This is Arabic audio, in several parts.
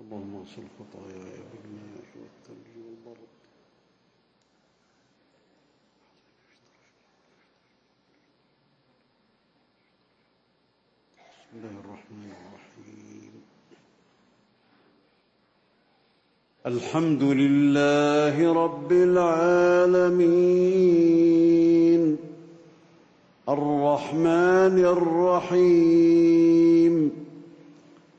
اللهم اغسل خطاياي بالماء والثلج والبرد. بسم الله الرحمن الرحيم. الحمد لله رب العالمين. الرحمن الرحيم.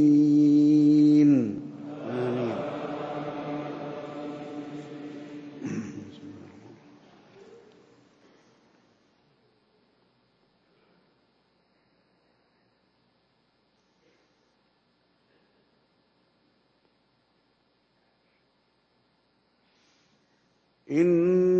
آمين إنا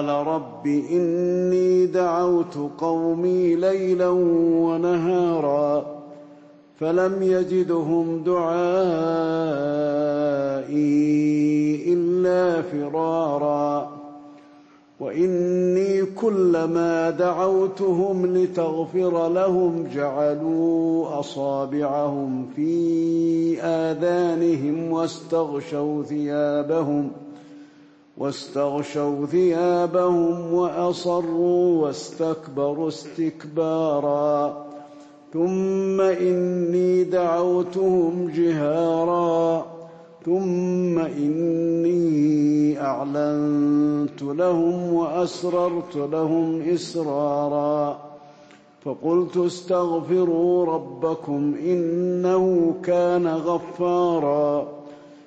قال رب إني دعوت قومي ليلا ونهارا فلم يجدهم دعائي إلا فرارا وإني كلما دعوتهم لتغفر لهم جعلوا أصابعهم في آذانهم واستغشوا ثيابهم واستغشوا ثيابهم وأصروا واستكبروا استكبارا. ثم إني دعوتهم جهارا. ثم إني أعلنت لهم وأسررت لهم إسرارا. فقلت استغفروا ربكم إنه كان غفارا.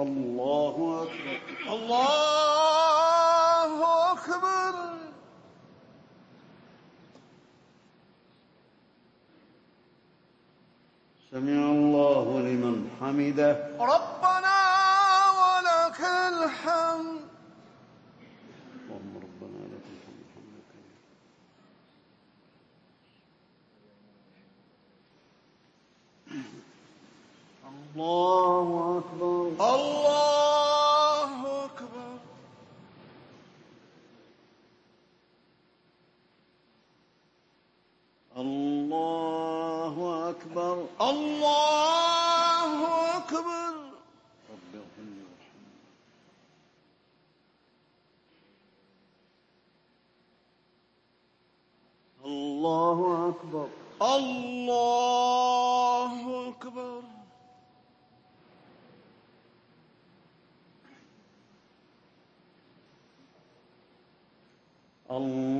الله أكبر. الله أكبر. سمع الله لمن حمده. ربنا ولك الحمد. اللهم ربنا لك الحمد. الله أكبر. الله أكبر. الله أكبر. رب اغفر لي وارحمني. الله أكبر. الله أكبر. الله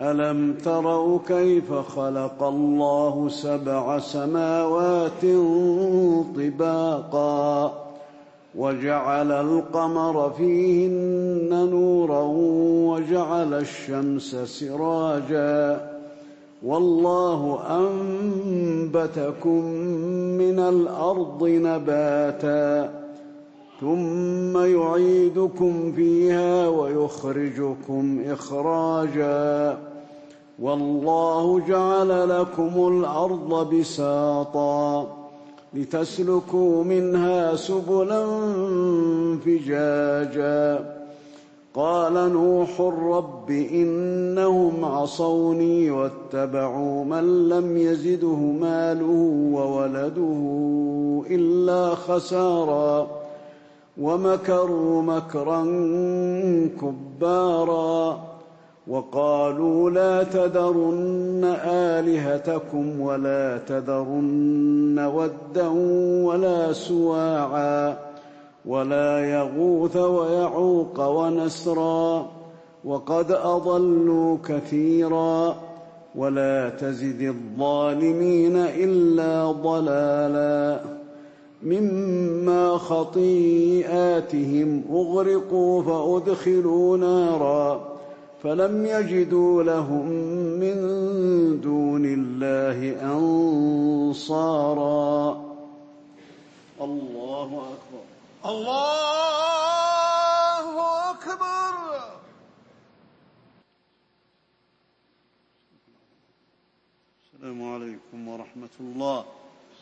ألم تروا كيف خلق الله سبع سماوات طباقا وجعل القمر فيهن نورا وجعل الشمس سراجا والله أنبتكم من الأرض نباتا ثم يعيدكم فيها ويخرجكم إخراجا. والله جعل لكم الأرض بساطا لتسلكوا منها سبلا فجاجا. قال نوح رب إنهم عصوني واتبعوا من لم يزده ماله وولده إلا خسارا. ومكروا مكرا كبارا وقالوا لا تذرن آلهتكم ولا تذرن ودا ولا سواعا ولا يغوث ويعوق ونسرا وقد أضلوا كثيرا ولا تزد الظالمين إلا ضلالا مما خطيئاتهم أغرقوا فأدخلوا نارا فلم يجدوا لهم من دون الله أنصارا. الله أكبر. الله أكبر. السلام عليكم ورحمة الله.